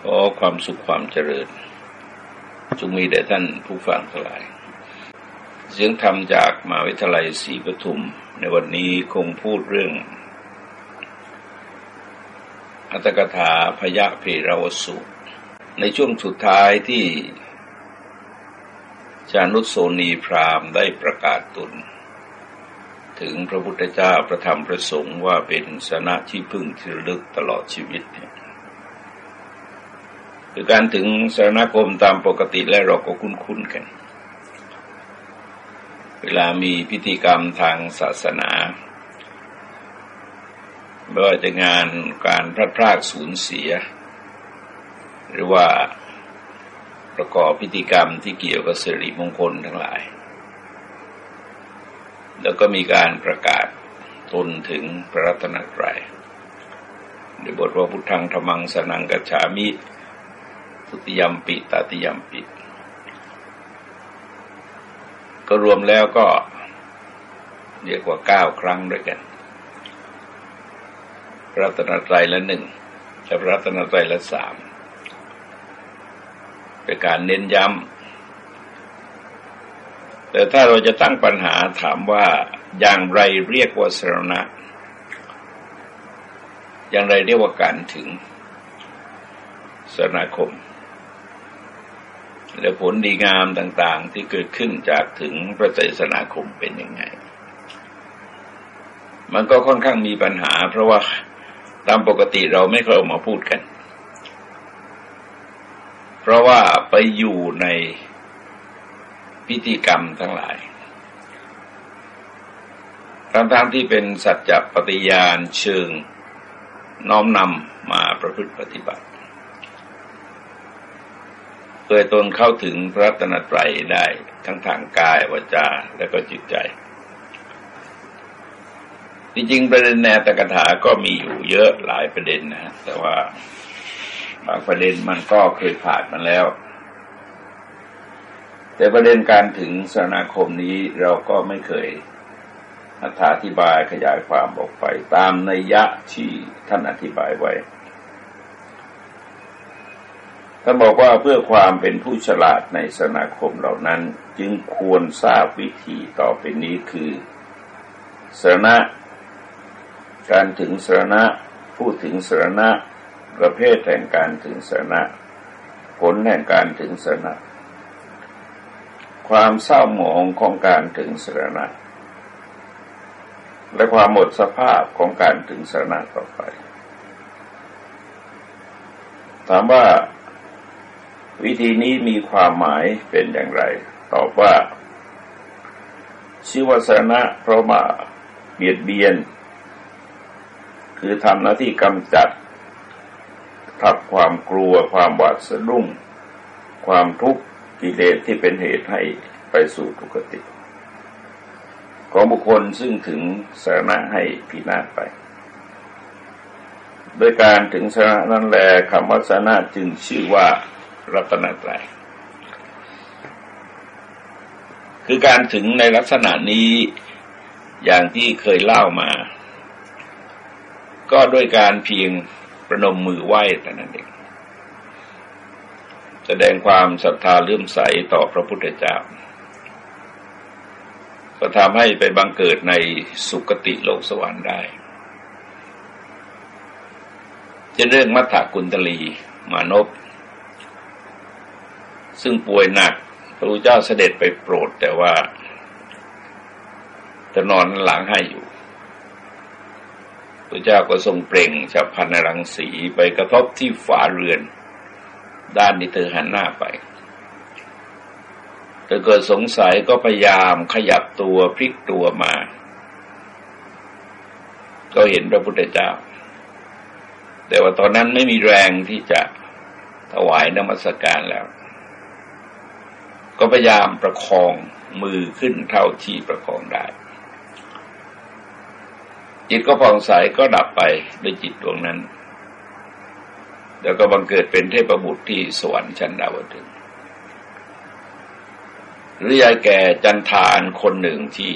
ขอความสุขความเจริญ จงมีแด่ท่านผู้ฟังทั้งหลาย เสียงธรรมจากมหาวิทยาลัยศรีปทุม ในวันนี้คงพูดเรื่อง อัตกถาพยะเพราวสุในช่วงสุดท้ายที่จานุสโสนีพรามได้ประกาศตนถึงพระพุทธเจ้าประธรรมประสงค์ว่าเป็นสนะที่พึ่งที่ลึกตลอดชีวิตเนี่ย คือการถึงสารณคมตามปกติและเราก็คุ้นๆกัน เวลามีพิธีกรรมทางศาสนาไม่ว่าจะงานการพระพรากสูญเสีย หรือว่าประกอบพิธีกรรมที่เกี่ยวกับสิริมงคลทั้งหลาย แล้วก็มีการประกาศตนถึงพระรัตนตรัยในบทว่าพุทธังธรรมังสนังกัจฉามิ ทุติยมปิตติยมปิ ก็รวมแล้วก็เรียกว่าเก้าครั้งด้วยกันรัตนตรัยละหนึ่งและรัตนตรัยละสามเป็นการเน้นย้ำแต่ถ้าเราจะตั้งปัญหาถามว่าอย่างไรเรียกว่าสรณะ อย่างไรเรียกว่าการถึงสนาคม และผลดีงามต่างๆ ที่เกิดขึ้นจากถึงพระเจสนาคมเป็นยังไง มันก็ค่อนข้างมีปัญหา เพราะว่าตามปกติเราไม่เคยออกมาพูดกัน เพราะว่าไปอยู่ในพิธีกรรมทั้งหลายทั้งๆที่เป็นสัจจปฏิญาณเชิงน้อมนำมาประพฤติปฏิบัติ เพื่อตนเข้าถึงพระตนตรัยได้ทั้งทางกายวาจาและก็จิตใจ จริงๆประเด็นแนวตกถาก็มีอยู่เยอะหลายประเด็นนะแต่ว่าบางประเด็นมันก็เคยผ่านมาแล้ว แต่ประเด็นการถึงสนาคมนี้เราก็ไม่เคยอธิบายขยายความออกไปตามนัยยะที่ท่านอธิบายไว้ ท่านบอกว่าเพื่อความเป็นผู้ฉลาดในสนาคมเหล่านั้น จึงควรทราบวิธีต่อไปนี้คือสนะการถึงสนะพูดถึงสนะประเภทแห่งการถึงสนะผลแห่งการถึงสนะความเศร้าหมองของการถึงสนะและความหมดสภาพของการถึงสนะต่อไป ถามว่า วิธีนี้มีความหมายเป็นอย่างไร ตอบว่าชื่อว่าสนะเพราะมาเบียดเบียน คือทำหน้าที่กำจัดทับความกลัวความหวาดสะดุ้ง ความทุกข์กิเลสที่เป็นเหตุให้ไปสู่ทุกขติ ของบุคคลซึ่งถึงสาระให้พินาศไป โดยการถึงสาระนั้นแลคำว่าสาระจึงชื่อว่า รัตนตรัยคือการถึงในลักษณะนี้อย่างที่เคยเล่ามา ก็ด้วยการเพียงประนมมือไหว้แต่นั้นเองแสดงความศรัทธาเลื่อมใสต่อพระพุทธเจ้าก็ทำให้ไปบังเกิดในสุคติโลกสวรรค์ได้ จะเรื่องมัทธกุลตลีมานพ ซึ่งป่วยหนัก พระพุทธเจ้าเสด็จไปโปรด แต่ว่าจะนอนหลังให้อยู่พระเจ้าก็ทรงเปล่งฉับพันรังสีไปกระทบที่ฝาเรือน ด้านที่เธอหันหน้าไปเธอเกิดสงสัยก็พยายามขยับตัวพลิกตัวมา ก็เห็นพระพุทธเจ้า แต่ว่าตอนนั้นไม่มีแรงที่จะถวายนมัสการแล้ว ก็พยายามประคองมือขึ้นเท่าที่ประคองได้ จิตก็ผ่องใสก็ดับไปด้วยจิตดวงนั้น แล้วก็บังเกิดเป็นเทพบุตรที่สวรรค์ชั้นดาวดึงหรือยายแก่จันทานคนหนึ่งที่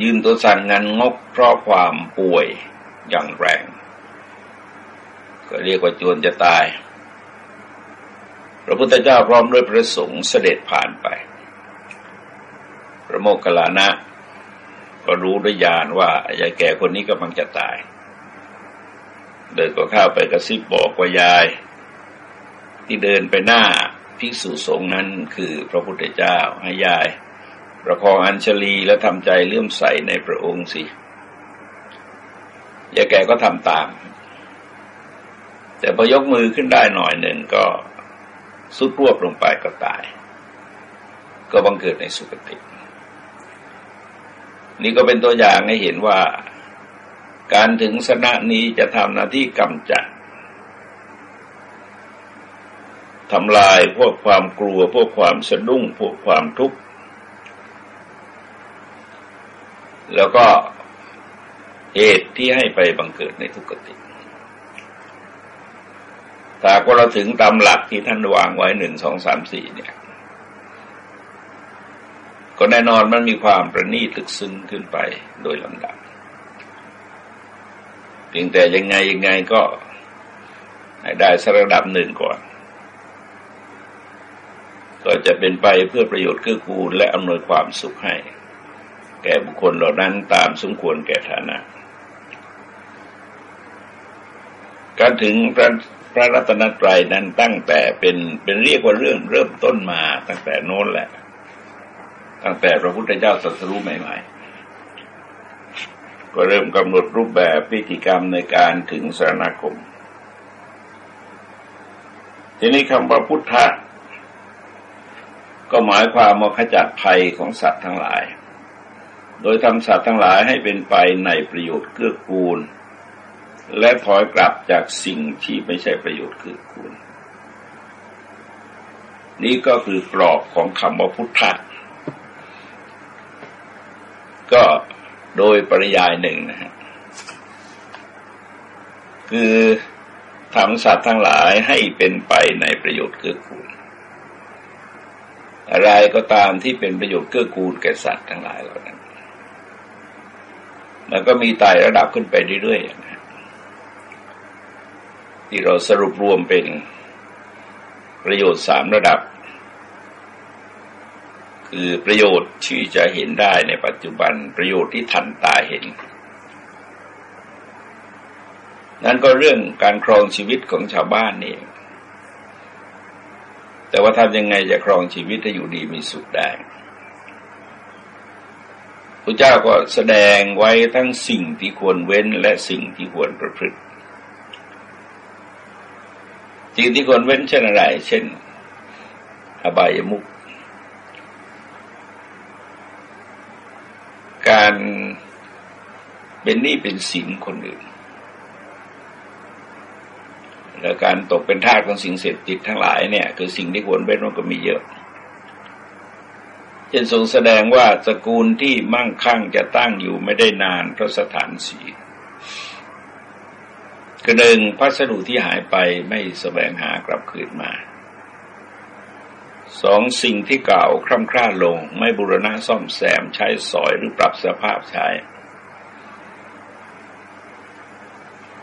ยืนตัวสั่นงันงกเพราะความป่วยอย่างแรง ก็เรียกว่าจวนจะตาย ระพุทธเจ้าพร้อมด้วยพระสงฆ์เสด็จผ่านไป พระโมคคัลลานะ ก็รู้ด้วยญาณว่ายายแก่คนนี้กำลังจะตาย เดินก็เข้าไปกระซิบบอกว่ายาย ที่เดินไปหน้าภิกษุสงฆ์นั้นคือพระพุทธเจ้าให้ยาย ประคองอัญชลีและทำใจเลื่อมใสในพระองค์สิยายแกก็ทำตาม แต่พอยกมือขึ้นได้หน่อยหนึ่งก็ สุดรวบลงไปก็ตาย ก็บังเกิดในสุคติ นี่ก็เป็นตัวอย่างให้เห็นว่า การถึงสนะนี้จะทำหน้าที่กำจัดทำลายพวกความกลัว พวกความสะดุ้ง พวกความทุกข์ แล้วก็เหตุที่ให้ไปบังเกิดในทุกขติ ถ้าก็เราถึงตามหลักที่ท่านวางไว้หนึ่งสองสามสี่เนี่ย ก็แน่นอนมันมีความประณีตลึกซึ้งขึ้นไปโดยลำดับเพียงแต่ยังไงยังไงก็ได้สักระดับหนึ่งก่อน ก็จะเป็นไปเพื่อประโยชน์เกื้อกูลและอำนวยความสุขให้ แก่บุคคลเหล่านั้นตามสมควรแก่ฐานะ การถึงพระ ระรัตนตรัยนั้นตั้งแต่เป็นเป็นเรียกว่าเรื่องเริ่มต้นมาตั้งแต่โน้นแหละ ตั้งแต่พระพุทธเจ้าตรัสรู้ใหม่ ๆ ก็เริ่มกำหนดรูปแบบพิธีกรรมในการถึงสารณคม ทีนี้คำว่าพุทธะก็หมายความว่าขจัดภัยของสัตว์ทั้งหลาย โดยทำสัตว์ทั้งหลายให้เป็นไปในประโยชน์เกื้อกูล และถอยกลับจากสิ่งที่ไม่ใช่ประโยชน์เกื้อกูลนี่ก็คือกรอบของคำว่าพุทธะก็โดยปริยายหนึ่งนะฮะคือทำสัตว์ทั้งหลายให้เป็นไปในประโยชน์เกื้อกูล อะไรก็ตามที่เป็นประโยชน์เกื้อกูลแก่สัตว์ทั้งหลายเหล่านั้นมันก็มีไต่ระดับขึ้นไปเรื่อยๆนะ ที่เราสรุปรวมเป็นประโยชน์สามระดับ คือประโยชน์ที่จะเห็นได้ในปัจจุบันประโยชน์ที่ทันตาเห็น นั่นก็เรื่องการครองชีวิตของชาวบ้านนี่แต่ว่าทำยังไงจะครองชีวิตให้อยู่ดีมีสุขได้พระเจ้าก็แสดงไว้ทั้งสิ่งที่ควรเว้นและสิ่งที่ควรประพฤติ สิ่งที่ควรเว้นเช่นอะไร เช่น อบายมุกการเป็นหนี้เป็นสินคนอื่น และการตกเป็นทาสของสิ่งเสพติดทั้งหลายเนี่ย คือสิ่งที่ควรเป็นมันก็มีเยอะเช่นทรงแสดงว่าสกุลที่มั่งคั่งจะตั้งอยู่ไม่ได้นานเพราะสถานสี กระหนึ่งพัสดุที่หายไปไม่แสวงหากลับคืนมาสองสิ่งที่เก่าคร่ำคร่าลง ไม่บุรณะซ่อมแซมใช้สอยหรือปรับสภาพใช้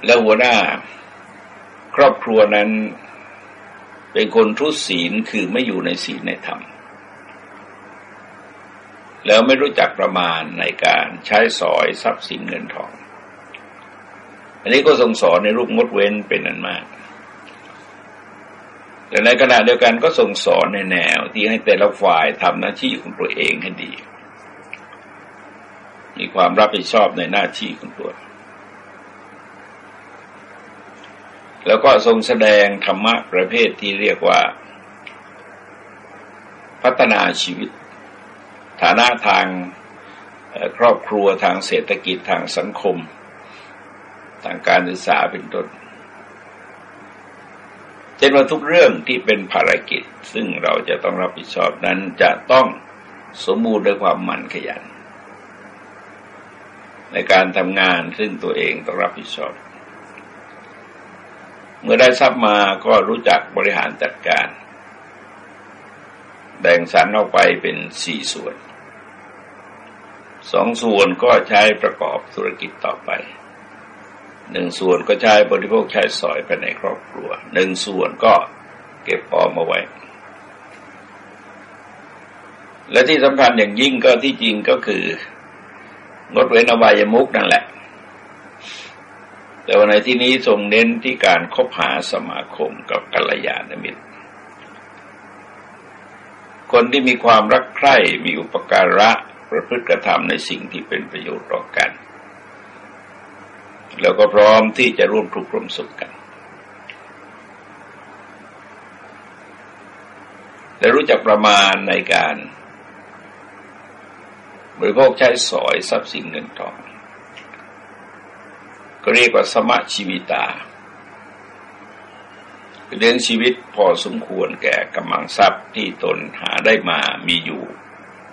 และหัวหน้า ครอบครัวนั้นเป็นคนทุศีลคือไม่อยู่ในศีลในธรรม แล้วไม่รู้จักประมาณในการใช้สอยทรัพย์สินเงินทอง อันนี้ก็ทรงสอนในรูปงดเว้นเป็นอันมาก แต่ในขณะเดียวกันก็ทรงสอนในแนว ที่ให้แต่ละฝ่ายทำหน้าที่ของตัวเองให้ดี มีความรับผิดชอบในหน้าที่ของตัว แล้วก็ทรงแสดงธรรมะประเภทที่เรียกว่า พัฒนาชีวิต ฐานะทางครอบครัวทางเศรษฐกิจทางสังคม ทางการศึกษาเป็นต้นเช่นว่าทุกเรื่องที่เป็นภารกิจ ซึ่งเราจะต้องรับผิดชอบนั้นจะต้องสมบูรณ์ด้วยความหมั่นขยัน ในการทำงานซึ่งตัวเองต้องรับผิดชอบ เมื่อได้ทรัพย์มาก็รู้จักบริหารจัดการ แบ่งสรรออกไปเป็นสี่ส่วนสองส่วนก็ใช้ประกอบธุรกิจต่อไป หนึ่งส่วนก็ใช้บริโภคใช้สอยไปในครอบครัว หนึ่งส่วนก็เก็บออมมาไว้ และที่สำคัญอย่างยิ่งก็ที่จริงก็คืองดเว้นอบายมุกนั่นแหละ แต่วันในที่นี้ทรงเน้นที่การคบหาสมาคมกับกัลยาณมิตร คนที่มีความรักใคร่มีอุปการะประพฤติกระทำในสิ่งที่เป็นประโยชน์ต่อกัน แล้วก็พร้อมที่จะร่วมทุกข์ร่วมสุขกัน และรู้จักประมาณในการบริโภคใช้สอยทรัพย์สินเงินทองก็เรียกว่าสมะชีวิตาเลี้ยงชีวิตพอสมควรแก่กำลังทรัพย์ที่ตนหาได้มามีอยู่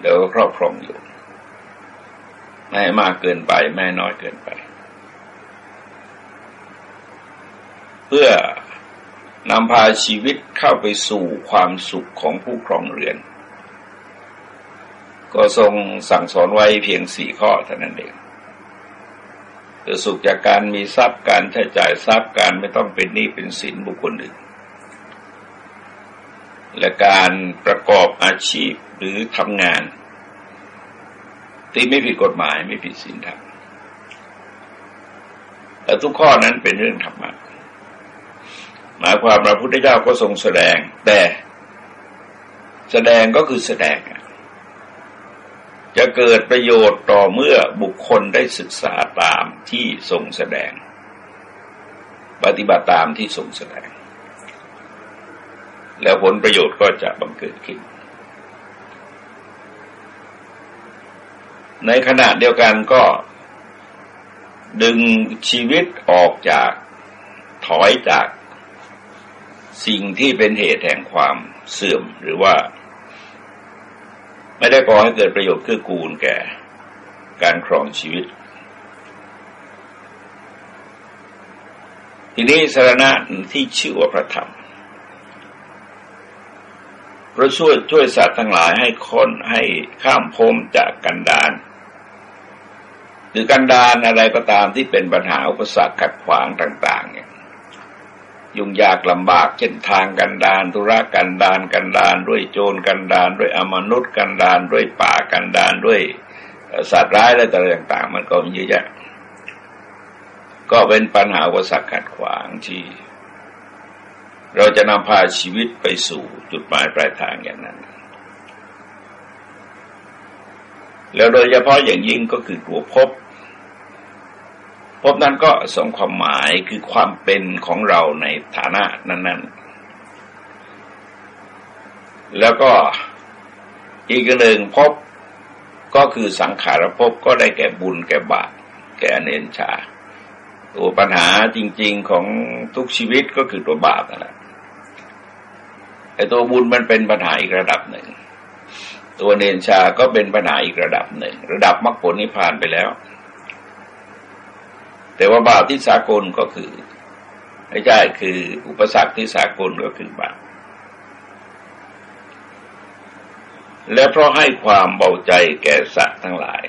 แล้วก็ครอบครองอยู่ ไม่มากเกินไป ไม่น้อยเกินไป เพื่อนำพาชีวิตเข้าไปสู่ความสุขของผู้ครองเรือน ก็ทรงสั่งสอนไว้เพียงสี่ข้อเท่านั้นเองคือสุขจากการมีทรัพย์การใช้จ่ายทรัพย์การไม่ต้องเป็นหนี้เป็นสินบุคคลอื่นและการประกอบอาชีพหรือทำงาน ที่ไม่ผิดกฎหมายไม่ผิดศีลธรรมแต่ทุกข้อนั้นเป็นเรื่องธรรมะ หมายความพระพุทธเจ้าก็ทรงแสดง แต่แสดงก็คือแสดง จะเกิดประโยชน์ต่อเมื่อบุคคลได้ศึกษาตามที่ทรงแสดง ปฏิบัติตามที่ทรงแสดง แล้วผลประโยชน์ก็จะบังเกิดขึ้น ในขณะเดียวกันก็ดึงชีวิตออกจากถอยจาก สิ่งที่เป็นเหตุแห่งความเสื่อมหรือว่า ไม่ได้ก่อให้เกิดประโยชน์คือกูลแก่ การครองชีวิต ทีนี้สารณะที่ชื่อว่าพระธรรมพระช่วยช่วยสัตว์ทั้งหลายให้คนให้ข้ามพ้นจากกันดานหรือกันดานอะไรก็ตามที่เป็นปัญหาอุปสรรคขัดขวางต่าง ๆ เนี่ย ยุ่งยากลำบากเช่นทางกันดานธุระกันดานกันดานด้วยโจรกันดานด้วยอมนุษย์กันดานด้วยป่ากันดานด้วยสัตว์ร้ายอะไรต่าง ๆ มันก็มีเยอะแยะก็เป็นปัญหาวัสขัดขวางที่เราจะนำพาชีวิตไปสู่จุดหมายปลายทางอย่างนั้น แล้วโดยเฉพาะอย่างยิ่งก็คือตัวพบ พบนั้นก็ส่งความหมายคือความเป็นของเราในฐานะนั้น ๆ แล้วก็อีกหนึ่งพบก็คือสังขารภพก็ได้แก่บุญแก่บาปแก่เนนชา ตัวปัญหาจริง ๆของทุกชีวิตก็คือตัวบาปนั่นแหละไอ้ตัวบุญมันเป็นปัญหาอีกระดับหนึ่ง ตัวเนนชาก็เป็นปัญหาอีกระดับหนึ่ง ระดับมรรคผลนิพพานไปแล้ว แต่ว่าบาปที่สากลก็คือไม่ใช่คืออุปสรรคที่สากลก็คือบาปและเพราะให้ความเบาใจแก่สัตว์ทั้งหลาย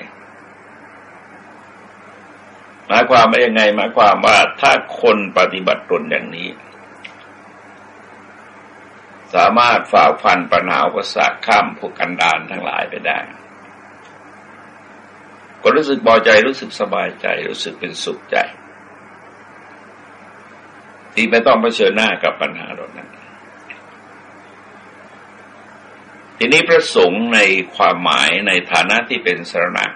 หมายความว่ายังไงหมายความว่าถ้าคนปฏิบัติตนอย่างนี้ สามารถฝ่าฟันปัญหาอุปสรรคข้ามพวกกันดานทั้งหลายไปได้ ก็รู้สึกเบาใจรู้สึกสบายใจ รู้สึกเป็นสุขใจ ที่ไม่ต้องเผชิญหน้ากับปัญหาเหล่านั้น ทีนี้พระสงฆ์ในความหมายในฐานะที่เป็นสรณะ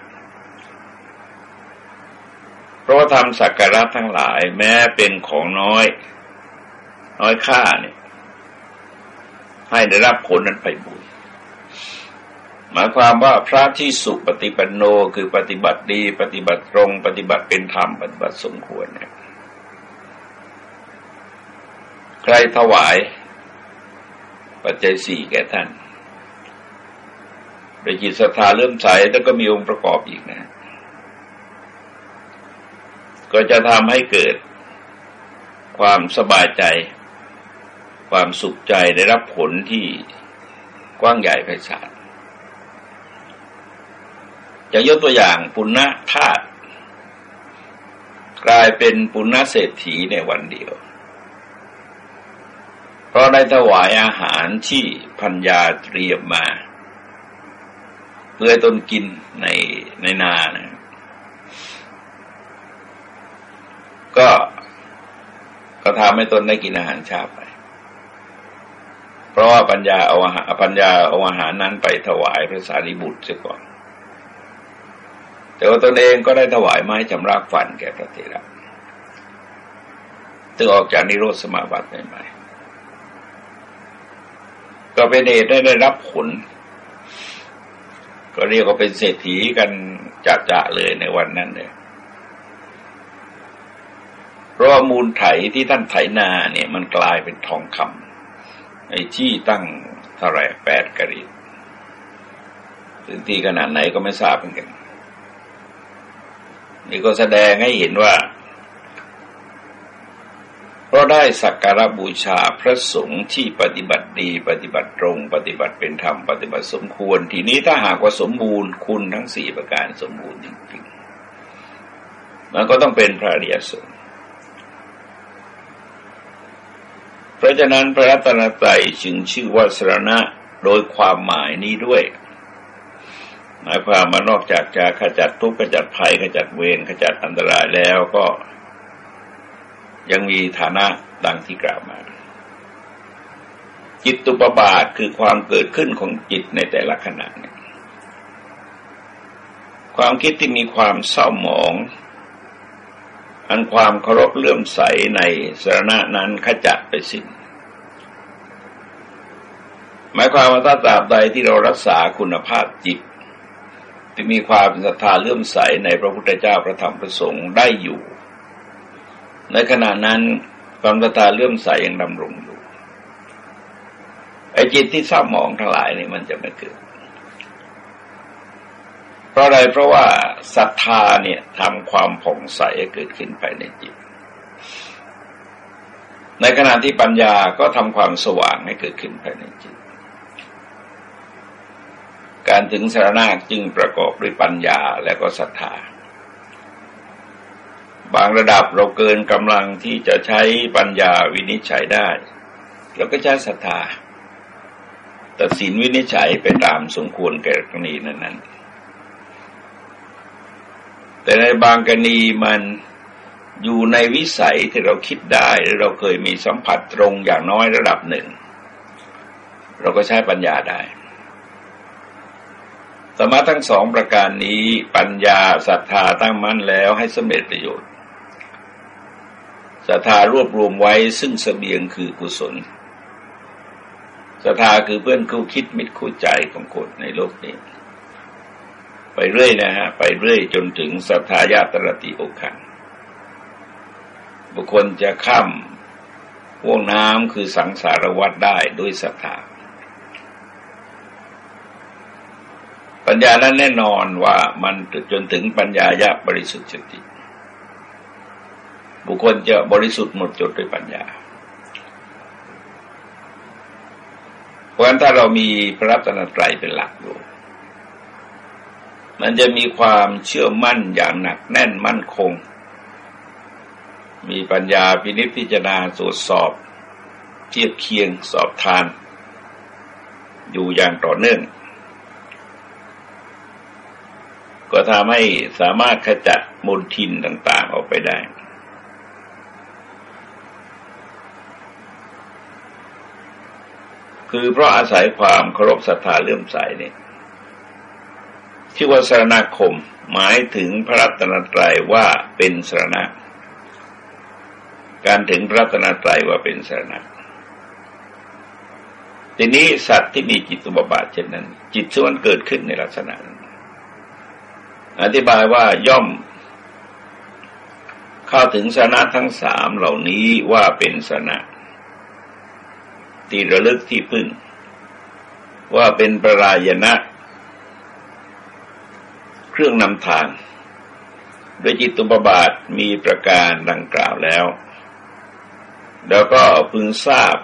เพราะทำสักการะทั้งหลายแม้เป็นของน้อย น้อยค่าเนี่ย ให้ได้รับผลนั้นไปบุญ หมายความว่าพระที่สุปฏิปันโนคือปฏิบัติดี ปฏิบัติตรง ปฏิบัติเป็นธรรม ปฏิบัติสมควรเนี่ยใครถวาย ปัจจัยสี่แก่ท่านโดยจิตศรัทธาเริ่มใสแล้วก็มีองค์ประกอบอีกนะ ก็จะทำให้เกิดความสบายใจ ความสุขใจได้รับผลที่กว้างใหญ่ไพศาล จะยกตัวอย่างปุณณะธาตุกลายเป็นปุณณเศรษฐีในวันเดียว เพราะได้ถวายอาหารที่พัญญาเตรียมมา เพื่อตนกินในในนานะก็ก็ทำให้ตนได้กินอาหารชาไป เพราะว่าปัญญาเอาอาหารปัญญาเอาอาหารนั้นไปถวายพระสารีบุตรเสียก่อน แต่ว่าตนเองก็ได้ถวายไม้จำรากฟันแก่พระเถระตึงออกจากนิโรธสมาบัติใหม่ๆก็เป็นเหตุได้ได้รับผลก็เรียกว่าเป็นเศรษฐีกันจัดจะเลยในวันนั้นเลยเพราะมูลไถที่ท่านไถนาเนี่ย มันกลายเป็นทองคำไอ้ที่ตั้งเท่าไรแปดกริดถึงที่ขนาดไหนก็ไม่ทราบเหมือนกัน นี่ก็แสดงให้เห็นว่า เพราะได้สักการะบูชาพระสงฆ์ที่ปฏิบัติดีปฏิบัติตรง ปฏิบัติเป็นธรรมปฏิบัติสมควร ทีนี้ถ้าหากว่าสมบูรณ์คุณทั้งสี่ประการสมบูรณ์จริงๆมันก็ต้องเป็นพระอริยสงฆ์เพราะฉะนั้นพระรัตนตรัยจึงชื่อว่าสรณะโดยความหมายนี้ด้วย หมายความมานอกจากจะขจัดทุกข์ขจัดภัยขจัดเวรขจัดอันตรายแล้วก็ยังมีฐานะดังที่กล่าวมา จิตตุปบาทคือความเกิดขึ้นของจิตในแต่ละขณะความคิดที่มีความเศร้าหมอง อันความเคารพเลื่อมใสในสรณะนั้นขจัดไปสิ้นหมายความว่าถ้าตราบใดที่เรารักษาคุณภาพจิต ที่มีความศรัทธาเลื่อมใสในพระพุทธเจ้าพระธรรมพระสงฆ์ได้อยู่ ในขณะนั้นความศรัทธาเลื่อมใสยังดำรงอยู่ไอ้จิตที่เศร้าหมองทั้งหลายนี่มันจะไม่เกิด เพราะอะไรเพราะว่าศรัทธาเนี่ยทำความผ่องใสเกิดขึ้นภายในจิต ในขณะที่ปัญญาก็ทำความสว่างให้เกิดขึ้นภายในจิต การถึงสารณะจึงประกอบด้วยปัญญาและก็ศรัทธา บางระดับเราเกินกำลังที่จะใช้ปัญญาวินิจฉัยได้เราก็ใช้ศรัทธาตัดสินวินิจฉัยไปตามสมควรแก่กรณีนั้นๆ แต่ในบางกรณีมันอยู่ในวิสัยที่เราคิดได้หรือเราเคยมีสัมผัสตรงอย่างน้อยระดับหนึ่ง เราก็ใช้ปัญญาได้ สมาทั้งสองประการนี้ปัญญาศรัทธาตั้งมั่นแล้วให้สำเร็จประโยชน์ศรัทธารวบรวมไว้ซึ่งสเสบียงคือกุศลศรัทธาคือเพื่อนคู่คิดมิตรคู่ใจของคนในโลกนี้ ไปเรื่อยนะฮะ ไปเรื่อยจนถึงสัทธายาตรติโอคันบุคคลจะข้ามห่วงน้ำคือสังสารวัฏได้ด้วยศรัทธา ปัญญานั้นแน่นอนว่ามันจนถึงปัญญายาบริสุทธิ์จิตบุคคลจะบริสุทธิ์หมดจดด้วยปัญญา เพราะฉะนั้นถ้าเรามีพระรัตนตรัยเป็นหลักอยู่ มันจะมีความเชื่อมั่นอย่างหนักแน่นมั่นคง มีปัญญาพินิจพิจารณาตรวจสอบ เทียบเคียงสอบทาน อยู่อย่างต่อเนื่อง ก็ทำให้สามารถขจัดมลทินต่าง ๆ ออกไปได้ คือเพราะอาศัยความเคารพศรัทธาเลื่อมใสเนี่ยชื่อว่าสรณคมหมายถึงพระรัตนตรัยว่าเป็นสรณะ การถึงพระรัตนตรัยว่าเป็นสรณะทีนี้สัตว์ที่มีจิตตุบบาทเช่นนั้น จิตส่วนเกิดขึ้นในลักษณะนั้น อธิบายว่าย่อม เข้าถึงสนะทั้งสามเหล่านี้ว่าเป็นสนะที่ระลึกที่พึ่ง ว่าเป็นปรายณะเครื่องนำทางโดยจิตตุปบาทมีประการดังกล่าวแล้ว แล้วก็พึงทราบ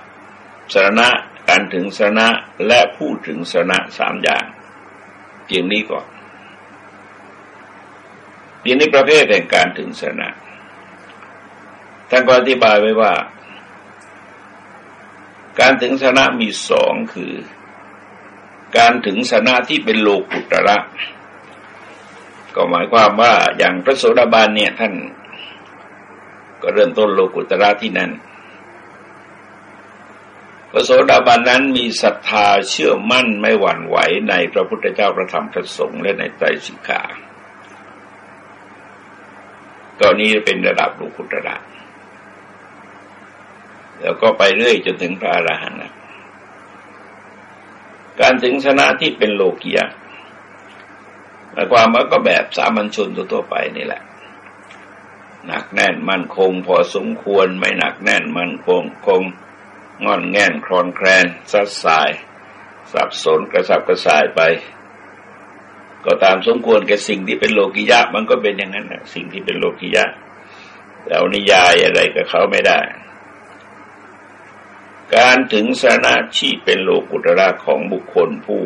สรณะการถึงสรณะและพูดถึงสรณะสามอย่างเพียงนี้ก่อน ทีนี้ประเภทแห่งการถึงสรณะท่านก็อธิบายไว้ว่า การถึงสนะมีสองคือ การถึงสนะที่เป็นโลกุตระ ก็หมายความว่าอย่างพระโสดาบันเนี่ยท่านก็เริ่มต้นโลกุตระที่นั่นพระโสดาบันนั้นมีศรัทธาเชื่อมั่นไม่หวั่นไหวในพระพุทธเจ้าพระธรรมพระสงฆ์และในใจสิกขา ตอนนี้เป็นระดับลูกุตระแล้วก็ไปเรื่อยจนถึงพระอรหันต์การถึงชนะที่เป็นโลกียะหมายความว่าก็แบบสามัญชนทั่วไปนี่แหละ หนักแน่นมั่นคง พอสมควรไม่หนักแน่นมั่นคงคงงอนแง่นคลอนแคลนซัดสาย สับสนกระสับกระสายไป ก็ตามสมควรกับสิ่งที่เป็นโลกิยะ มันก็เป็นอย่างนั้นนะสิ่งที่เป็นโลกิยะเรานิยายอะไรกับเขาไม่ได้ การถึงสนาชีเป็นโลกุตระของบุคคลผู้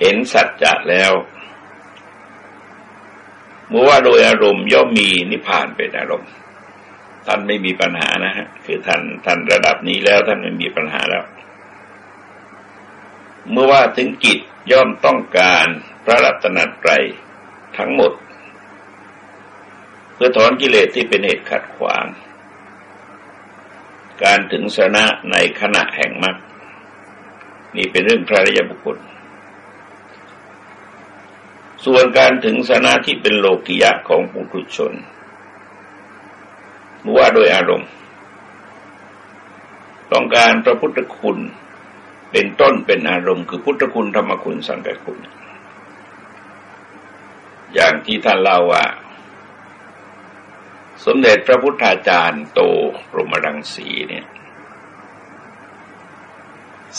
เห็นสัจจะแล้วเมื่อว่าโดยอารมณ์ย่อมมีนิพพานเป็นอารมณ์ ท่านไม่มีปัญหานะฮะคือท่านท่านระดับนี้แล้วท่านไม่มีปัญหาแล้ว เมื่อว่าถึงกิจย่อมต้องการ พระรัตนตรัยทั้งหมด เพื่อถอนกิเลสที่เป็นเหตุขัดขวาง การถึงสนะในขณะแห่งมรรคนี่เป็นเรื่องพระริยบุคคล ส่วนการถึงสนะที่เป็นโลกิยะของปุถุชนว่าโดยอารมณ์ ต้องการพระพุทธคุณเป็นต้นเป็นอารมณ์ คือพุทธคุณธรรมคุณสังฆคุณ อย่างที่ท่านเล่าว่า สมเด็จพระพุทธาจารย์โตรมรังสีเนี่ย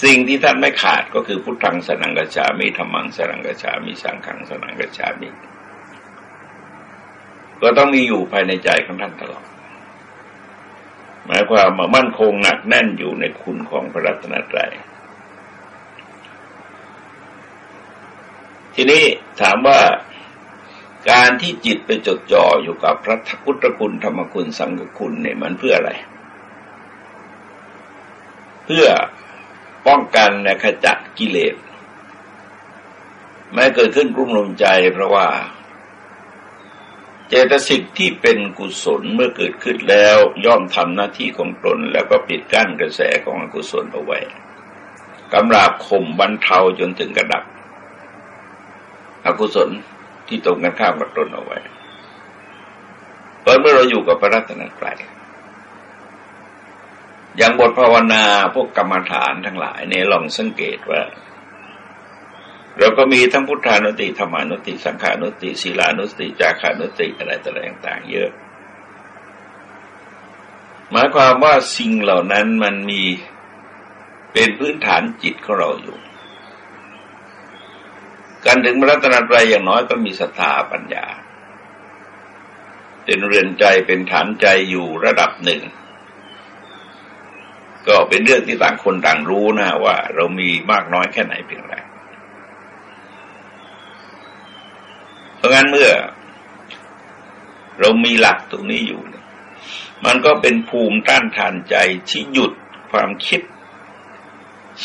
สิ่งที่ท่านไม่ขาดก็คือพุทธังสนังกชามิธรรมังสนังกชามิสังขังสนังกชามิก็ต้องมีอยู่ภายในใจของท่านตลอดหมายความมามั่นคงหนักแน่นอยู่ในคุณของพระรัตนตรัยทีนี้ถามว่า การที่จิตไปจดจ่ออยู่กับพระพุทธคุณธรรมคุณสังฆคุณเนี่ยมันเพื่ออะไร เพื่อป้องกันและขจัดกิเลสไม่เกิดขึ้นกลุ่มลมใจเพราะว่า เจตสิกที่เป็นกุศลเมื่อเกิดขึ้นแล้วย่อมทำหน้าที่ของตนแล้วก็ปิดกั้นกระแสของอกุศลเอาไว้กำราบข่มบรรเทาจนถึงกระดับ อกุศล ที่ตรงกันข้ามกับตนเอาไว้เพราะเมื่อเราอยู่กับพระรัตนตรัยอย่างบทภาวนาพวกกรรมฐานทั้งหลายเนี่ยลองสังเกตว่า เราก็มีทั้งพุทธานุติธรรมานุติสังขานุติศีลานุติจาขานุติอะไรต่างๆเยอะ หมายความว่าสิ่งเหล่านั้นมันมีเป็นพื้นฐานจิตของเราอยู่ การถึงมรัตนตรัยอย่างน้อยก็มีศรัทธาปัญญา เป็นเรือนใจเป็นฐานใจอยู่ระดับหนึ่ง ก็เป็นเรื่องที่ต่างคนต่างรู้นะว่า เรามีมากน้อยแค่ไหนเพียงไรเพราะงั้นเมื่อ เรามีหลักตรงนี้อยู่ มันก็เป็นภูมิต้านทานใจที่หยุดความคิด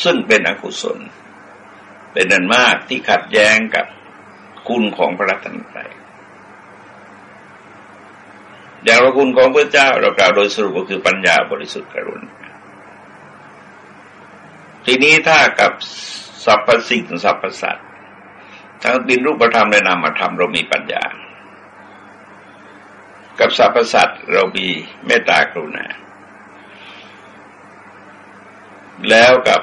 ซึ่งเป็นอกุศล เป็นนันมากที่ขัดแย้งกับคุณของพระรัตนตรัยอย่างพระคุณของพระเจ้าเรากล่าวโดยสรุปก็คือปัญญาบริสุทธิ์กรุณทีนี้ถ้ากับสรรพสิ่งสรรพสัตว์ทั้งดินรูปธรรมและนามธรรมเรามีปัญญา กับสรรพสัตว์เรามีเมตตากรุณา แล้วกับ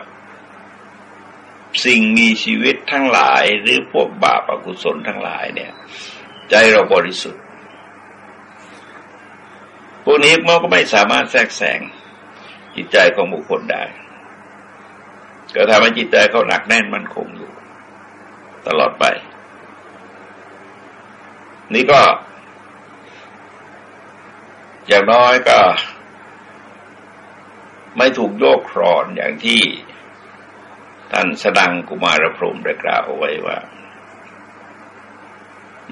สิ่งมีชีวิตทั้งหลาย หรือพวกบาปอกุศลทั้งหลายเนี่ย ใจเราบริสุทธิ์พวกนี้มันก็ไม่สามารถแทรกแซงจิตใจของบุคคลได้ ก็ทำให้จิตใจเขาหนักแน่นมั่นคงอยู่ ตลอดไป นี่ก็ อย่างน้อยก็ ไม่ถูกโยกครอนอย่างที่ ท่านสดังกุมารพรมได้กล่าวเอาไว้ว่า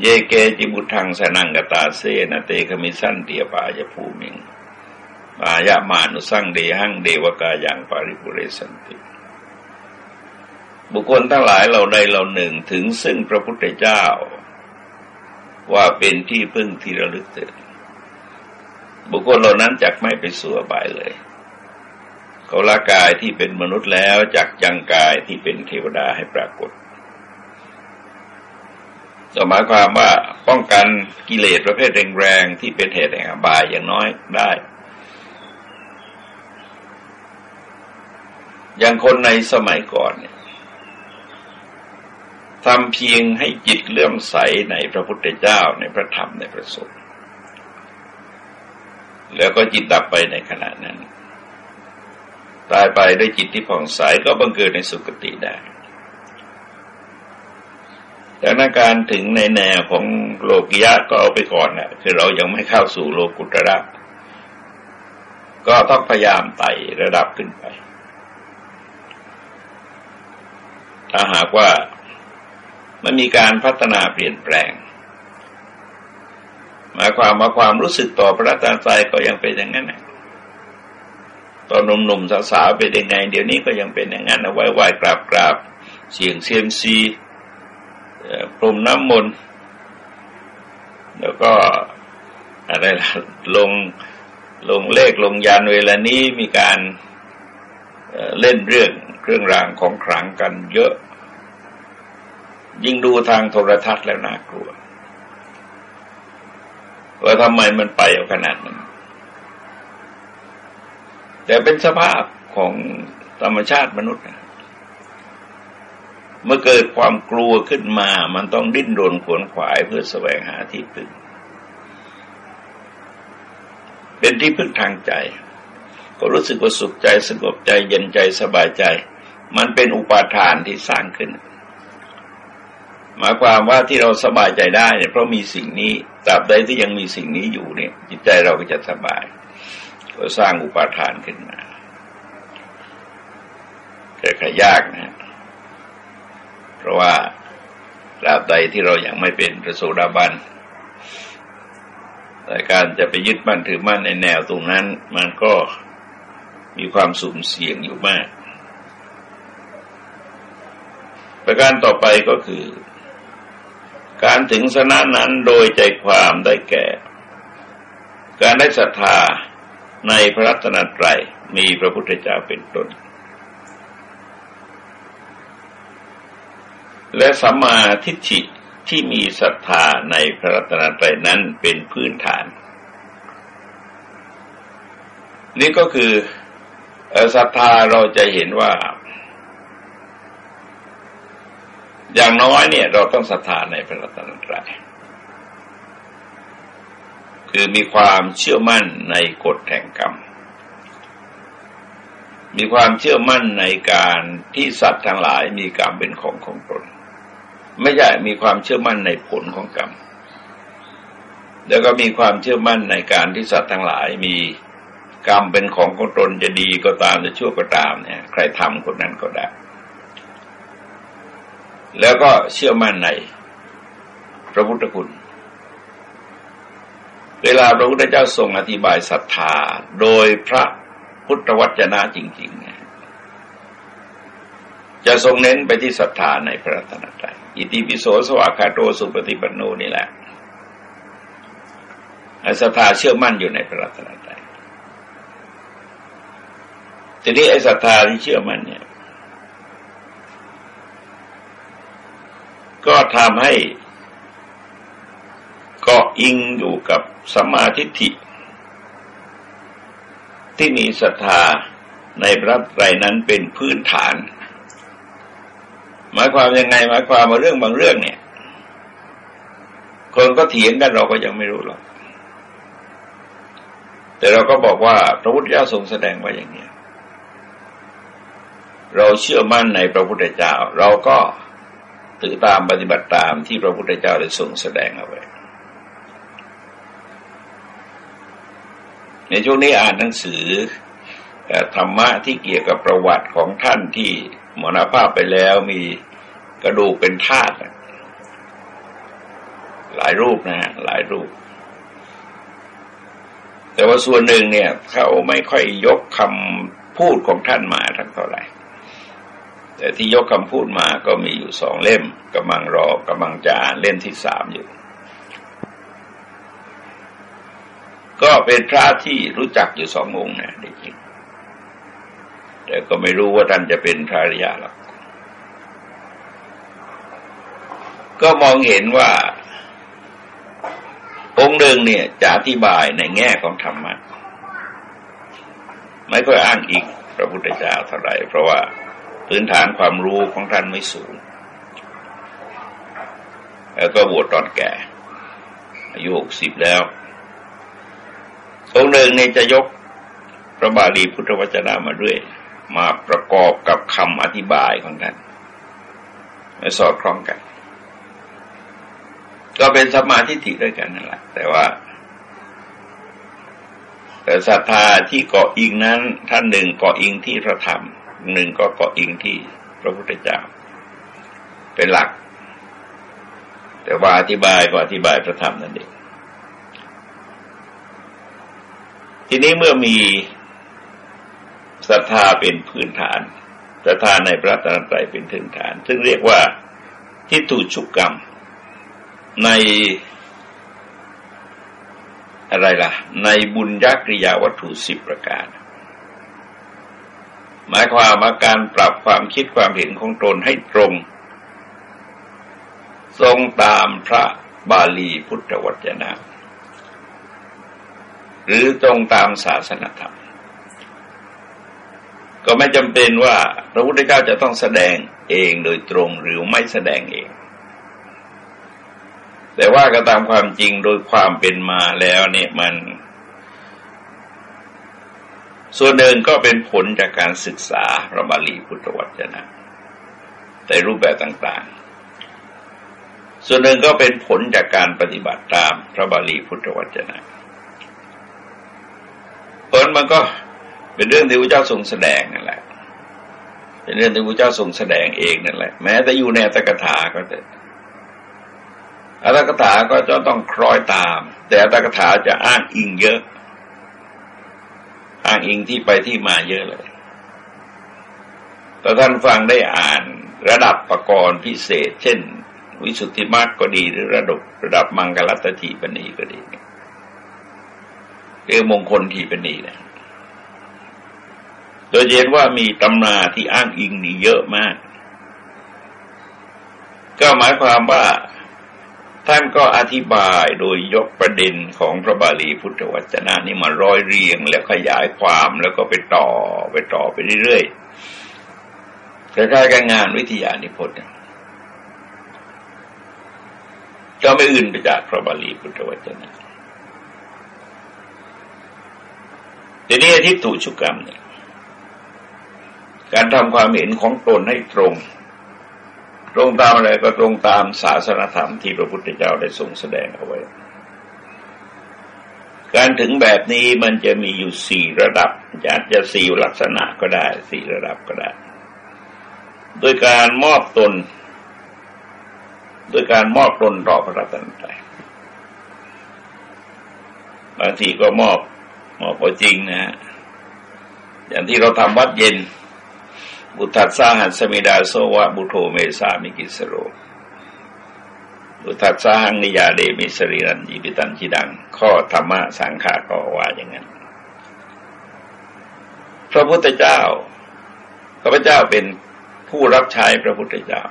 เยเกจิบุทังสนังกตาเสนเตคมิสันเตียปายภูมิงอายะมานุสั่งเดหังเดวกาอยังปาริปุเรสันติบุคคลทั้งหลายเราใดเราหนึ่งถึงซึ่งพระพุทธเจ้า ว่าเป็นที่พึ่งที่ระลึกถึงบุคคลเหล่านั้นจักไม่ไปสู่อบายเลย เขาละกายที่เป็นมนุษย์แล้วจากยังกายที่เป็นเทวดาให้ปรากฏหมายความว่าป้องกันกิเลสประเภทแรงๆที่เป็นเหตุแห่งอบายอย่างน้อยได้ อย่างคนในสมัยก่อนเนี่ยทำเพียงให้จิตเลื่อมใสในพระพุทธเจ้าในพระธรรมในพระสงฆ์แล้วก็จิตดับไปในขณะนั้น ตายไปด้วยจิตที่ผ่องใสก็บังเกิดในสุคติได้แต่นาการถึงในแนวของโลกิยะก็เอาไปก่อนนะคือเรายังไม่เข้าสู่โลกุตระก็ต้องพยายามไต่ระดับขึ้นไป ถ้าหากว่ามันมีการพัฒนาเปลี่ยนแปลง หมายความว่าความรู้สึกต่อพระตาใจก็ยังเป็นอย่างนั้น ตอนหนุ่มๆสาวๆเป็นยังไง เดี๋ยวนี้ก็ยังเป็นอย่างนั้นเอาไว้ไหว้กราบกราบเสียงเซียมซีพรมน้ำมนต์แล้วก็อะไรล่ะลงลงเลขลงยันเวลานี้มีการเล่นเรื่องเครื่องรางของขลังกันเยอะ ยิ่งดูทางโทรทัศน์แล้วน่ากลัวว่าทำไมมันไปเอาขนาดนั้น แต่เป็นสภาพของธรรมชาติมนุษย์ เมื่อเกิดความกลัวขึ้นมา มันต้องดิ้นรนขวนขวายเพื่อแสวงหาที่พึ่ง เป็นที่พึ่งทางใจ ก็รู้สึกว่าสุขใจสงบใจเย็นใจสบายใจ มันเป็นอุปาทานที่สร้างขึ้นหมายความว่าที่เราสบายใจได้เนี่ยเพราะมีสิ่งนี้ตราบใดที่ยังมีสิ่งนี้อยู่เนี่ย จิตใจเราก็จะสบาย ก็สร้างอุปาทานขึ้นมาแต่ขยากนะ เพราะว่าตราบใดที่เรายัางไม่เป็นพระโสดาบันแต่การจะไปยึดมั่นถือมั่นในแนวตรงนั้น มันก็มีความสุ่มเสี่ยงอยู่มาก ประการต่อไปก็คือ การถึงสนะนั้นโดยใจความได้แก่ การได้ศรัทธา ในพระรัตนตรัยมีพระพุทธเจ้าเป็นต้น และสัมมาทิฏฐิที่มีศรัทธาในพระรัตนตรัยนั้นเป็นพื้นฐาน นี่ก็คือศรัทธาเราจะเห็นว่า อย่างน้อยเนี่ย เราต้องศรัทธาในพระรัตนตรัย คือมีความเชื่อมั่นในกฎแห่งกรรม มีความเชื่อมั่นในการที่สัตว์ทั้งหลายมีกรรมเป็นของของตน ไม่ใช่มีความเชื่อมั่นในผลของกรรม แล้วก็มีความเชื่อมั่นในการที่สัตว์ทั้งหลายมีกรรมเป็นของของตนจะดีก็ตามจะชั่วก็ตามเนี่ย ใครทำคนนั้นก็ได้ แล้วก็เชื่อมั่นในพระพุทธคุณ เวลาพระพุทธเจ้าทรงอธิบายศรัทธาโดยพระพุทธวจนะจริงๆเนี่ยจะทรงเน้นไปที่ศรัทธาในพระรัตนตรัยอิติปิโสสวากาโตสุปฏิปันโนนี่แหละศรัทธาเชื่อมั่นอยู่ในพระรัตนตรัยทีนี้ไอ้ศรัทธาที่เชื่อมั่นเนี่ย ก็ทำให้ อิงอยู่กับสมาธิิที่มีศรัทธาในพระไตรนั้นเป็นพื้นฐาน หมายความยังไงหมายความมาเรื่องบางเรื่องเนี่ย คนก็เถียงกันเราก็ยังไม่รู้หรอกแต่เราก็บอกว่าพระพุทธเจ้าทรงแสดงไว้อย่างนี้เราเชื่อมั่นในพระพุทธเจ้า เราก็ถือตามปฏิบัติตามที่พระพุทธเจ้าได้ทรงแสดงเอาไว้ ในช่วงนี้อ่านหนังสือธรรมะที่เกี่ยวกับประวัติของท่านที่มรณภาพไปแล้วมีกระดูกเป็นธาตุหลายรูปนะฮะหลายรูป แต่ว่าส่วนหนึ่งเนี่ยเขาไม่ค่อยยกคำพูดของท่านมาทั้งเท่าไหร่ แต่ที่ยกคำพูดมาก็มีอยู่สองเล่มกำลังรอกำลังจะอ่านเล่มที่สามอยู่ ก็เป็นพระที่รู้จักอยู่สององค์นะจริงแต่ก็ไม่รู้ว่าท่านจะเป็นพระริยาหรอกก็มองเห็นว่า องค์หนึ่งเนี่ยจะอธิบายในแง่ของธรรมะไม่ค่อยอ้างอิงพระพุทธเจ้าเท่าไหร่เพราะว่าพื้นฐานความรู้ของท่านไม่สูง แล้วก็บวชตอนแก่ อายุหกสิบแล้ว องค์หนึ่งเนี่ยจะยกพระบาลีพุทธวจนะมาด้วย มาประกอบกับคำอธิบายของท่านสอดคล้องกัน ก็เป็นสมาธิิด้วยกันนั่นแหละ แต่ว่าแต่ศรัทธาที่เกาะอิงนั้น ท่านหนึ่งเกาะอิงที่พระธรรม หนึ่งก็เกาะอิงที่พระพุทธเจ้า เป็นหลัก แต่ว่าอธิบายก็อธิบายพระธรรมนั่นเอง ทีนี้เมื่อมีศรัทธาเป็นพื้นฐานศรัทธาในพระตนตรัยเป็นพื้นฐาน ซึ่งเรียกว่าทิฏฐุชุกกรรม ในอะไรล่ะ ในบุญยักริยาวัตถุสิบประการ หมายความว่าการปรับความคิดความเห็นของตนให้ตรง ทรงตามพระบาลีพุทธวจนะ หรือตรงตามศาสนธรรม ก็ไม่จำเป็นว่าพระพุทธเจ้าจะต้องแสดงเองโดยตรงหรือไม่แสดงเอง แต่ว่าก็ตามความจริงโดยความเป็นมาแล้วเนี่ยมัน ส่วนหนึ่งก็เป็นผลจากการศึกษาพระบาลีพุทธวจนะในรูปแบบต่างๆ ส่วนหนึ่งก็เป็นผลจากการปฏิบัติตามพระบาลีพุทธวจนะ เพราะมันก็เป็นเรื่องที่พระเจ้าทรงแสดงนั่นแหละ เป็นเรื่องที่พระเจ้าทรงแสดงเองนั่นแหละ แม้แต่อยู่ในตกถาก็จะอัตถกถาก็จะต้องคล้อยตาม แต่อัตถกถาจะอ้างอิงเยอะ อ้างอิงที่ไปที่มาเยอะเลยแต่ท่านฟังได้อ่านระดับประกรณ์พิเศษ เช่น วิสุทธิมรรคก็ดีหรือระดับระดับมังกรัตถีปณีก็ดีเเรียกมงคลทีปณีนะโดยเห็นว่ามีตำนาที่อ้างอิงนี่เยอะมาก ก็หมายความว่าท่านก็อธิบายโดยยกประเด็นของพระบาลีพุทธวจนะนี่มาร้อยเรียง แล้วขยายความแล้วก็ไปต่อไปต่อไปเรื่อยๆคล้ายๆกับงานวิทยานิพนธ์ก็ไม่อื่นไปจากพระบาลีพุทธวจนะ ทีนี้ทิฏฐุชุกรรมเนี่ยการทำความเห็นของตนให้ตรง ตรงตามอะไรก็ตรงตามศาสนธรรมที่พระพุทธเจ้าได้ทรงแสดงเอาไว้ การถึงแบบนี้มันจะมีอยู่สี่ระดับอาจจะสี่ลักษณะก็ได้สี่ระดับก็ได้ โดยการมอบตน โดยการมอบตนต่อพระรัตนตรัยบางทีก็มอบ หมอบพอจริงนะฮะอย่างที่เราทำวัดเย็น พุทธัสสาหัสมิ ทาโส วะ พุทโธ เมสามิกิสสะโร พุทธัสสาหังนิยยาเทมิสรีรัญชีวิตัญจิทัง ข้อธรรมะสังฆะก็ว่าอย่างนั้น พระพุทธเจ้าพระพุทธเจ้าเป็นผู้รับใช้พระพุทธเจ้า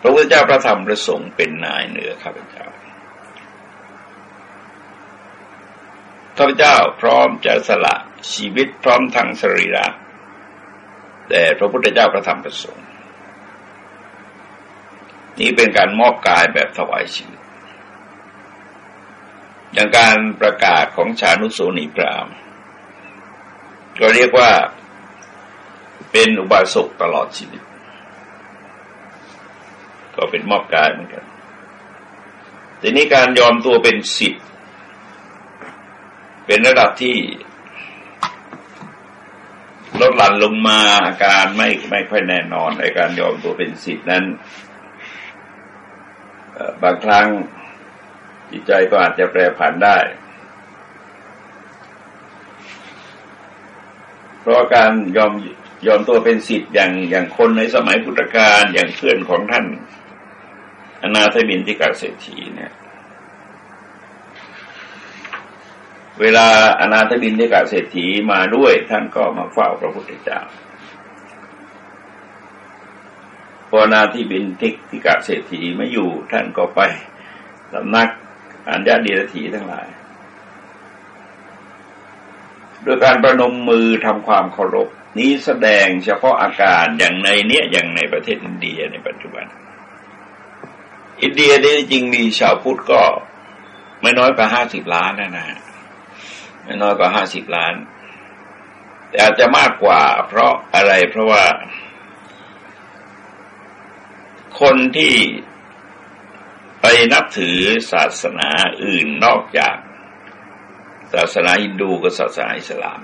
พระพุทธเจ้าพระธรรมพระสงฆ์เป็นนายเหนือข้าพเจ้า ข้าพเจ้าพร้อมจะสละชีวิตพร้อมทั้งสรีระแต่พระพุทธเจ้าพระธรรมประสงค์นี่เป็นการมอบกายแบบถวายชีวิต อย่างการประกาศของชานุสูนีพรามก็เรียกว่าเป็นอุบาสกตลอดชีวิต ก็เป็นมอบกายเหมือนกัน ทีนี้การยอมตัวเป็นสิทธิ์ เป็นระดับที่ ลดหลั่นลงมาอาการไม่ไม่ค่อยแน่นอนในการยอมตัวเป็นสิทธินั้นบางครั้งจิตใจก็อาจจะแปรผันได้ เพราะการยอมยอมตัวเป็นสิทธิ์อย่างอย่างคนในสมัยพุทธกาลอย่างเพื่อนของท่านอนาถบินทิกาเศรษฐีเนี่ย เวลาอนาถบินทิกาเศรษฐีมาด้วย ท่านก็มาเฝ้าพระพุทธเจ้าพอนาที่บินทิกทิกาเศรษฐีไม่อยู่ ท่านก็ไปสำนักอัญญเดียรถีย์ทั้งหลายโดยการประนมมือทำความเคารพนี้แสดงเฉพาะอาการอย่างในเนี้ยอย่างในประเทศอินเดียในปัจจุบัน อินเดียนี่จริงมีชาวพุทธก็ไม่น้อยกว่าห้าสิบล้านนะนะ ไม่น้อยกว่าห้าสิบล้าน แต่อาจจะมากกว่า เพราะอะไรเพราะว่า คนที่ไปนับถือศาสนาอื่นนอกจาก ศาสนาฮินดูกับศาสนาอิสลาม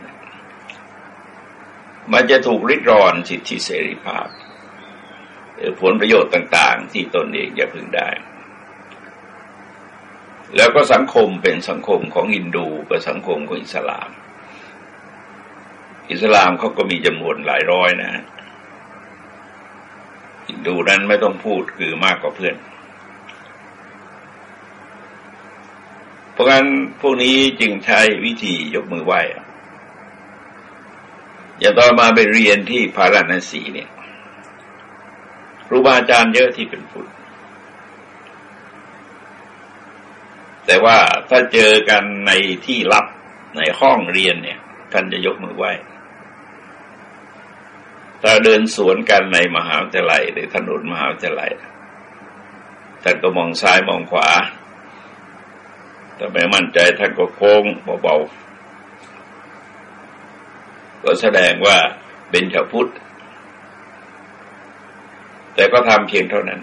มันจะถูกริดรอนสิทธิเสรีภาพผลประโยชน์ต่าง ๆ ที่ตนเองจะพึงได้ แล้วก็สังคมเป็นสังคมของฮินดูกับสังคมของอิสลาม อิสลามเขาก็มีจำนวนหลายร้อยนะฮินดูนั้นไม่ต้องพูดคือมากกว่าเพื่อน เพราะงั้นพวกนี้จึงใช้วิธียกมือไหว้อย่าตอนมาไปเรียนที่พาราณสีเนี่ยครูบาอาจารย์เยอะที่เป็นพุทธ แต่ว่าถ้าเจอกันในที่ลับในห้องเรียนเนี่ย ท่านจะยกมือไหว้ถ้าเดินสวนกันในมหาวิทยาลัยหรือถนนมหาวิทยาลัยท่านก็มองซ้ายมองขวาถ้าไม่มั่นใจท่านก็โค้งเบาๆก็แสดงว่าเป็นชาวพุทธ แต่ก็ทำเพียงเท่านั้น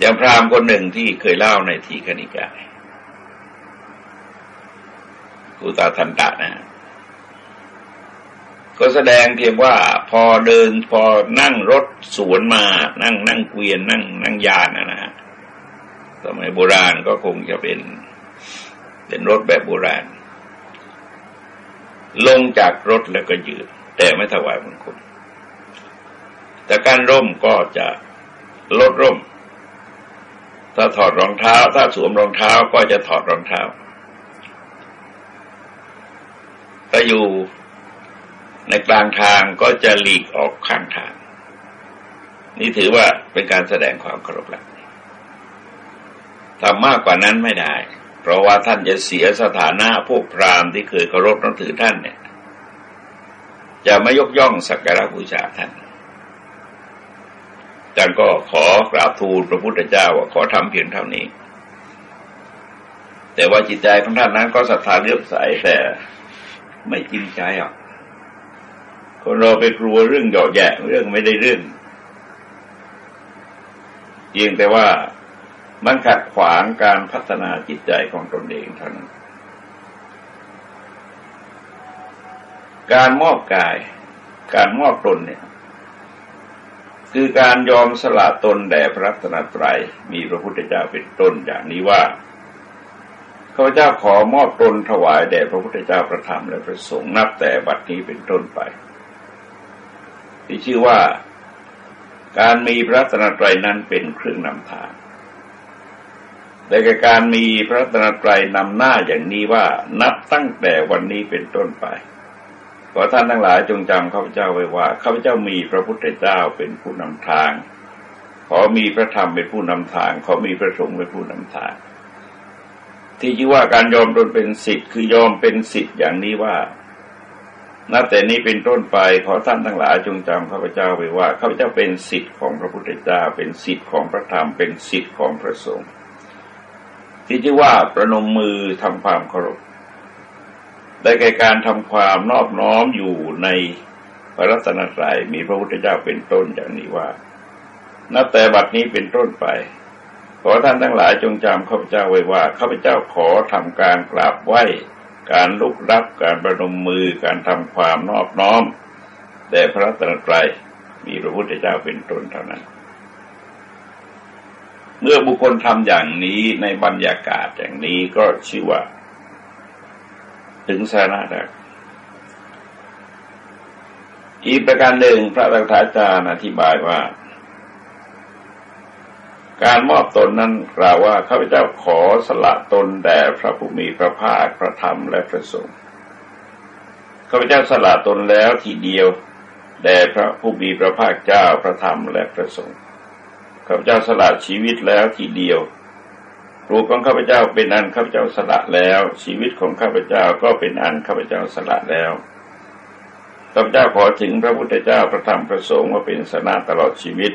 อย่างพราหมณ์คนหนึ่งที่เคยเล่าในทีคณิกายกุตาทันตะนะ ก็แสดงเพียงว่าพอเดินพอนั่งรถสวนมา นั่งนั่งเกวียนนั่งนั่งยานนะฮะสมัยโบราณก็คงจะเป็นเป็นรถแบบโบราณ ลงจากรถแล้วก็ยืน แต่ไม่ถวายบังคมแต่การร่มก็จะลดร่ม ถ้าถอดรองเท้า ถ้าสวมรองเท้าก็จะถอดรองเท้าถ้าอยู่ในกลางทางก็จะหลีกออกข้างทาง นี่ถือว่าเป็นการแสดงความเคารพแล้วทำมากกว่านั้นไม่ได้ เพราะว่าท่านจะเสียสถานะพวกพราหมณ์ที่เคยเคารพนับถือท่านเนี่ย จะไม่ยกย่องสักการะบูชาท่าน ท่านก็ขอกราบทูลพระพุทธเจ้าว่าขอทำเพียงเท่านี้ แต่ว่าจิตใจของท่านนั้นก็ศรัทธาเลื่อมใสแต่ไม่จริงใจอะคนเราไปกลัวเรื่องหยอกแย่เรื่องไม่ได้เรื่องเพียงแต่ว่ามันขัดขวางการพัฒนาจิตใจของตนเองเท่านั้นการมอบกาย การมอบตนเนี่ย คือการยอมสละตนแด่พระรัตนตรัยมีพระพุทธเจ้าเป็นต้นอย่างนี้ว่าข้าพเจ้าขอมอบตนถวายแด่พระพุทธเจ้าประธรรมและประสงค์นับแต่บัดนี้เป็นต้นไป ที่ชื่อว่าการมีพระรัตนตรัยนั้นเป็นเครื่องนำทางแต่การมีพระตนตรัยนำหน้าอย่างนี้ว่านับตั้งแต่วันนี้เป็นต้นไป ขอท่านทั้งหลายจงจำข้าพเจ้าไว้ว่าข้าพเจ้ามีพระพุทธเจ้าเป็นผู้นำทาง ขอมีพระธรรมเป็นผู้นำทาง ขอมีพระสงฆ์เป็นผู้นำทาง ที่ชื่อว่าการยอมตนเป็นสิทธิ์คือยอมเป็นสิทธิ์อย่างนี้ว่านับแต่นี้เป็นต้นไปขอท่านทั้งหลายจงจำข้าพเจ้าไว้ว่าข้าพเจ้าเป็นสิทธิ์ของพระพุทธเจ้าเป็นสิทธิ์ของพระธรรมเป็นสิทธิ์ของพระสงฆ์ที่ชื่อว่าประนมมือทำความเคารพ ได้แก่การทำความนอบน้อมอยู่ในพระรัตนตรัยมีพระพุทธเจ้าเป็นต้นอย่างนี้ว่า นับแต่บัดนี้เป็นต้นไปขอท่านทั้งหลายจงจำข้าพเจ้าไว้ว่าข้าพเจ้าขอทำการกราบไหว้การลุกรับการประนมมือการทำความนอบน้อมแต่พระรัตนตรัยมีพระพุทธเจ้าเป็นต้นเท่านั้น เมื่อบุคคลทำอย่างนี้ในบรรยากาศอย่างนี้ก็ชื่อว่า ถึงสาระแล้วอีกประการหนึ่งพระรักษาจารย์อธิบายว่า การมอบตนนั้นกล่าวว่าข้าพเจ้าขอสละตนแด่พระผู้มีพระภาคพระธรรมและพระสงฆ์ข้าพเจ้าสละตนแล้วทีเดียวแด่พระผู้มีพระภาคเจ้าพระธรรมและพระสงฆ์ข้าพเจ้าสละชีวิตแล้วทีเดียว รูปของข้าพเจ้าเป็นอันข้าพเจ้าสละแล้ว ชีวิตของข้าพเจ้าก็เป็นอันข้าพเจ้าสละแล้วข้าพเจ้าขอถึงพระพุทธเจ้าพระธรรมพระสงฆ์มาเป็นสนาตลอดชีวิต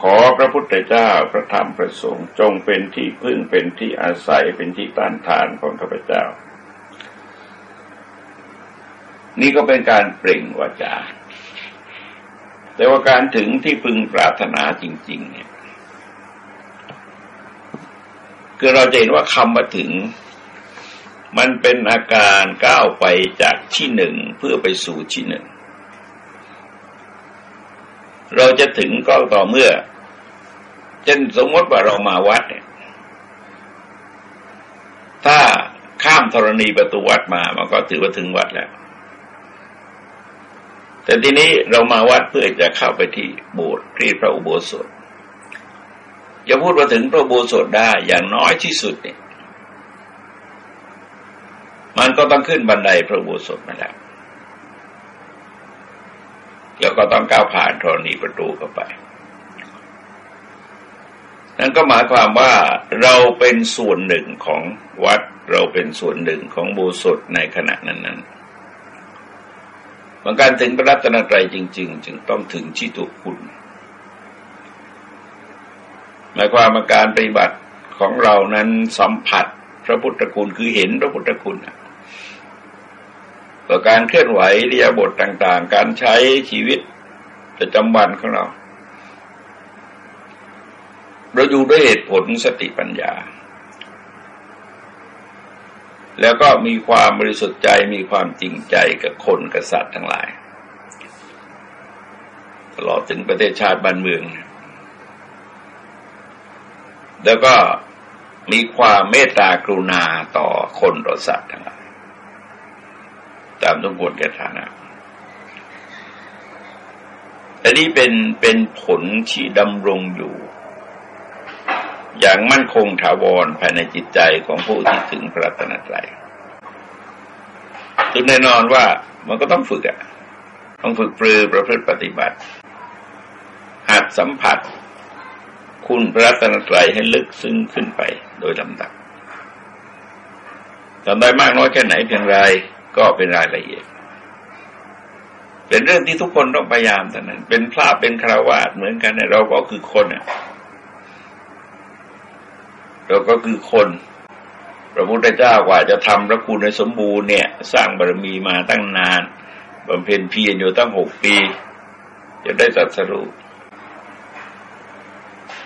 ขอพระพุทธเจ้าพระธรรมพระสงฆ์จงเป็นที่พึ่งเป็นที่อาศัยเป็นที่ต้านทานของข้าพเจ้า นี่ก็เป็นการเปล่งวาจาแต่ว่าการถึงที่พึงปรารถนาจริง ๆ เนี่ย คือเราจะเห็นว่าคำมาถึง มันเป็นอาการก้าวไปจากที่หนึ่งเพื่อไปสู่ที่หนึ่ง เราจะถึงก็ต่อเมื่อเช่นสมมติว่าเรามาวัดเนี่ย ถ้าข้ามธรณีประตูวัดมามันก็ถือว่าถึงวัดแล้ว แต่ทีนี้เรามาวัดเพื่อจะเข้าไปที่โบสถ์ที่พระอุโบสถ จะพูดมาถึงพระโบสถได้อย่างน้อยที่สุดเนี่ย มันก็ต้องขึ้นบันไดพระโบสถมาแล้ว แล้วก็ต้องก้าวผ่านธรณีประตูเข้าไปนั่นก็หมายความว่าเราเป็นส่วนหนึ่งของวัดเราเป็นส่วนหนึ่งของโบสถในขณะนั้นนั้นบางการถึงพระรัตนตรัยจริง ๆ จึงต้องถึงที่ตัวคุณ หมายความว่าการปฏิบัติของเรานั้นสัมผัสพระพุทธคุณคือเห็นพระพุทธคุณต่อการเคลื่อนไหวเรียบทต่างๆ การใช้ชีวิตประจำวันของเรา เราอยู่ด้วยเหตุผลสติปัญญา แล้วก็มีความบริสุทธิ์ใจมีความจริงใจกับคนกับสัตว์ทั้งหลาย ตลอดถึงประเทศชาติบ้านเมือง แล้วก็มีความเมตตากรุณาต่อคนต่อสัตว์ทั้งหลายตามต้องควรแก่ฐานะอันนี้เป็นเป็นผลที่ดำรงอยู่ อย่างมั่นคงถาวรภายในจิตใจของผู้ที่ถึงพระตนตรัยคือแน่นอนว่ามันก็ต้องฝึกอะต้องฝึกปรือประพฤติปฏิบัติ หัดสัมผัส คุณพระรัตนตรัยให้ลึกซึ้งขึ้นไปโดยลำดับทำได้มากน้อยแค่ไหนเพียงไรก็เป็นรายละเอียด เป็นเรื่องที่ทุกคนต้องพยายามแต่นั้น เป็นพระเป็นคราวาสเหมือนกันเนี่ยเราก็คือคนเราก็คือคนพระพุทธเจ้ากว่าจะทำพระคุณในสมบูรณ์เนี่ย สร้างบารมีมาตั้งนานบำเพ็ญเพียรอยู่ตั้งหกปีจะได้ตัดสรุป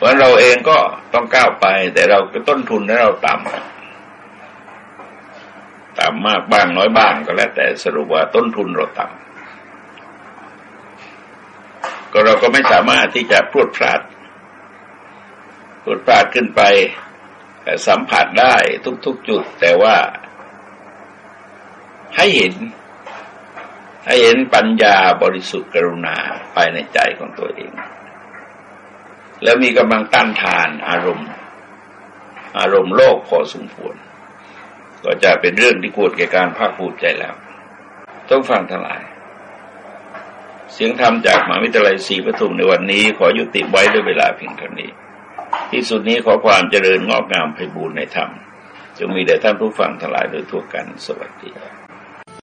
ราะเราเองก็ต้องก้าวไป แต่เราต้นทุนให้เราต่ำต่ำมากบ้างน้อยบ้างก็แล้ว แต่สรุปว่าต้นทุนเราต่ำก็เราก็ไม่สามารถที่จะพรวดพลาดพรวดพลาดขึ้นไปสัมผัสได้ทุก ๆ จุด แต่ว่าให้เห็น ให้เห็นปัญญาบริสุทธิ์กรุณาภายในใจของตัวเอง แล้วมีกำลังต้านทานอารมณ์ อารมณ์โลกพอสมควร ก็จะเป็นเรื่องที่ควรแก่การภาคภูมิใจแล้ว ต้องฟังทั้งหลาย เสียงธรรมจากมหาวิทยาลัยศรีปทุมในวันนี้ขอยุติไว้ด้วยเวลาเพียงเท่านี้ ที่สุดนี้ขอความเจริญงอกงามไพบูรณ์ในธรรมจงมีแด่ท่านผู้ฟังทั้งหลายโดยทั่วกันสวัสดี